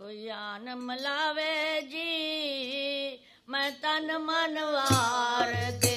कोई आन मलावे जी मैं तन मनवार के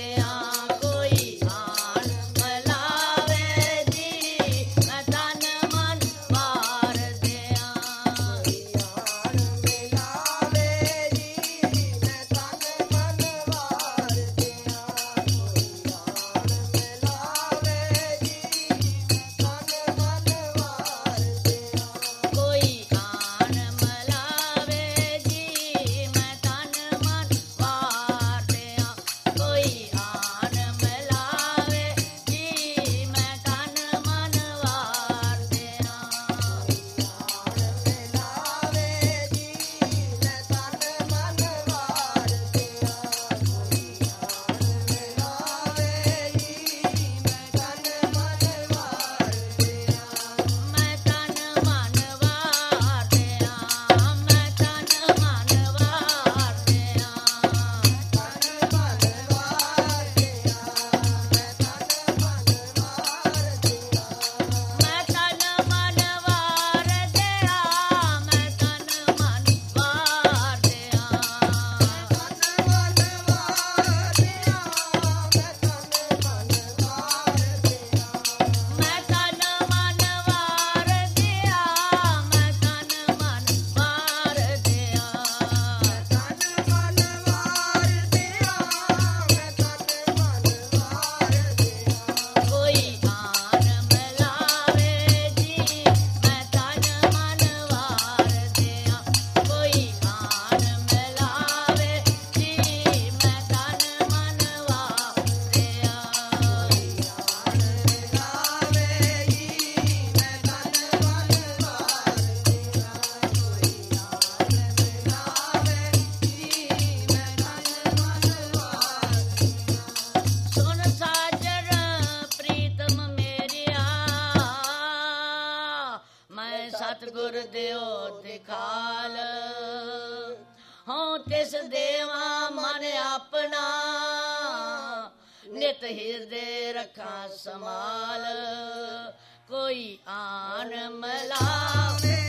ਸਤਗੁਰ ਦਿਓ ਦਿਖਾਲ ਹਉ ਤਿਸ ਦੇਵਾ ਮਨ ਆਪਣਾ, ਨਿਤ ਹਿਰਦੇ ਰੱਖਾਂ ਸਮਾਲ ਕੋਈ ਆਨ ਮਲਾਵੇ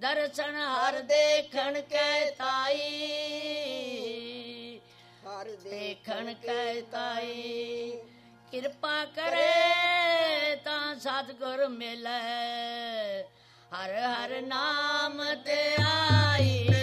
ਦਰਸ਼ਨ ਹਰ ਦੇਖਣ ਕੈ ਤਾਈ ਹਰ ਦੇਖਣ ਕੈ ਤਾਈ ਕਿਰਪਾ ਕਰੇ ਤਾਂ ਸਤਗੁਰ ਮਿਲੇ ਹਰ ਹਰ ਨਾਮ ਤੇ ਆਈ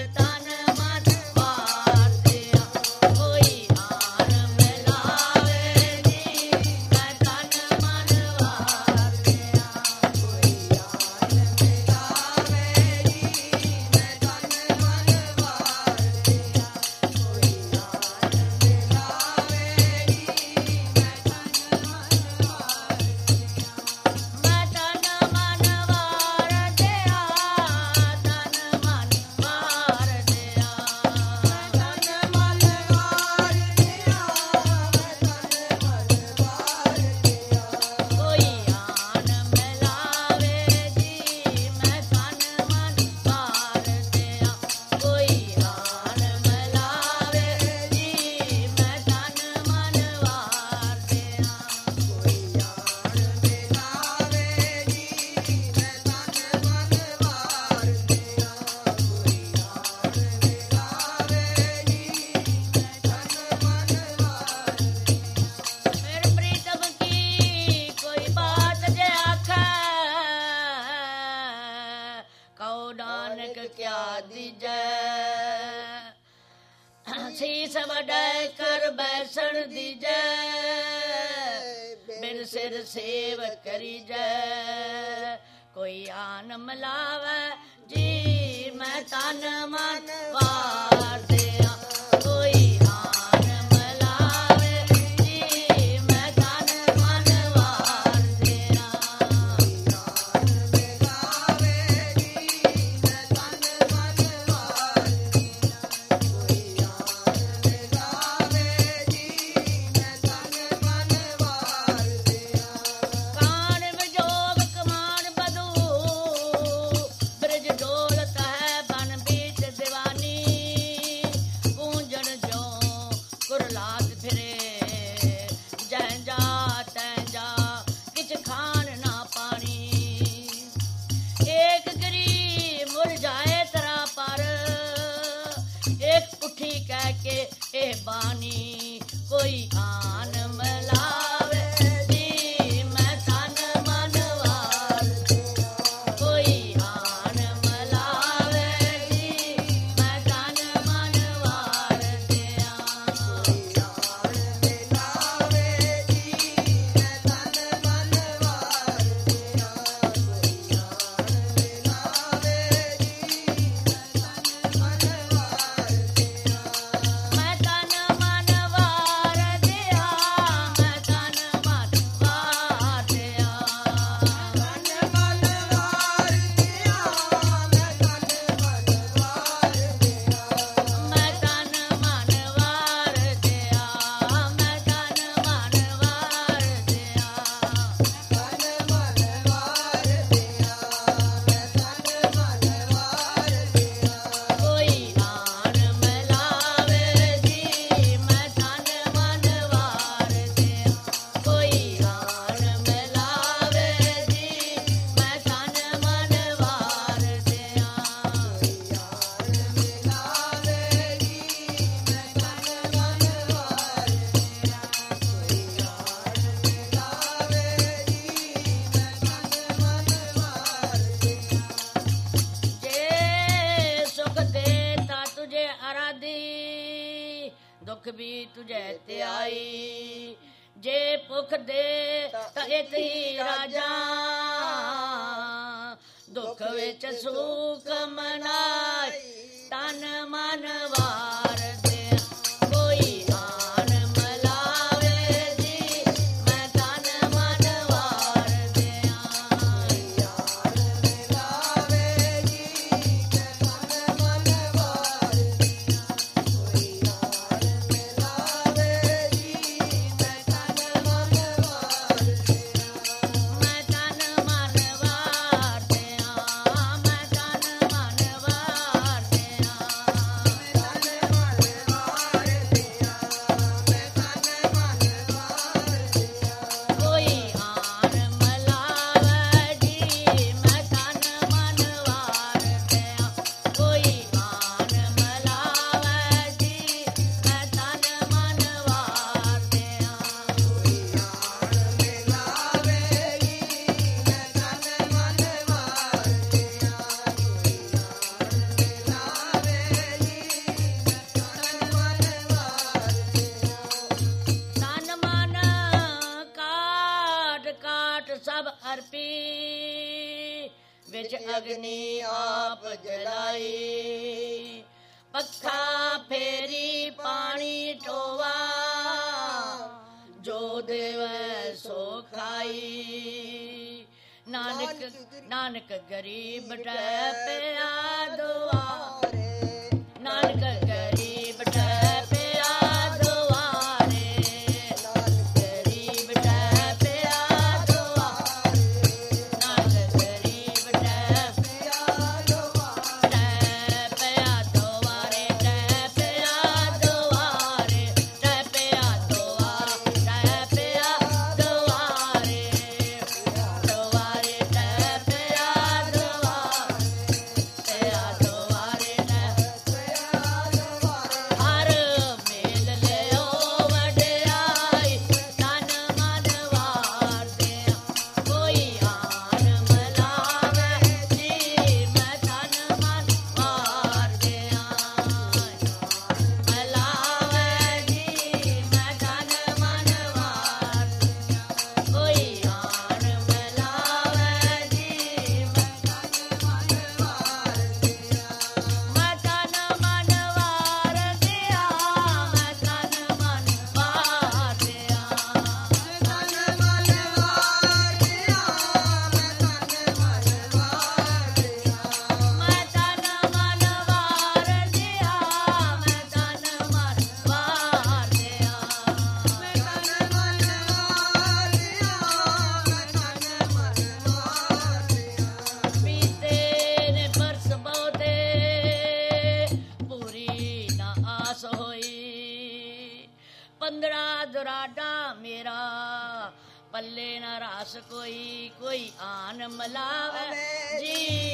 ਵਡੈ ਕਰ ਬੈਸਣ ਦੀ ਜੈ। ਬਿਨ ਸਿਰ ਸੇਵ ਕਰੀ ਜੈ ਕੋਈ ਆਨ ਮਲਾਵੇ, ਜੀ ਮੈਂ ਤਨ ਮਨ ਵਾ तुझे ते आई जे भुख दे राजा। दुख विच सूख मना सर्पी विच अग्नि आप जलाई। पखा फेरी पानी टोवा जो देव सो खाई। नानक नानक गरीब टपया दुआ। पल्ले न रास कोई कोई आन मलावे। जी।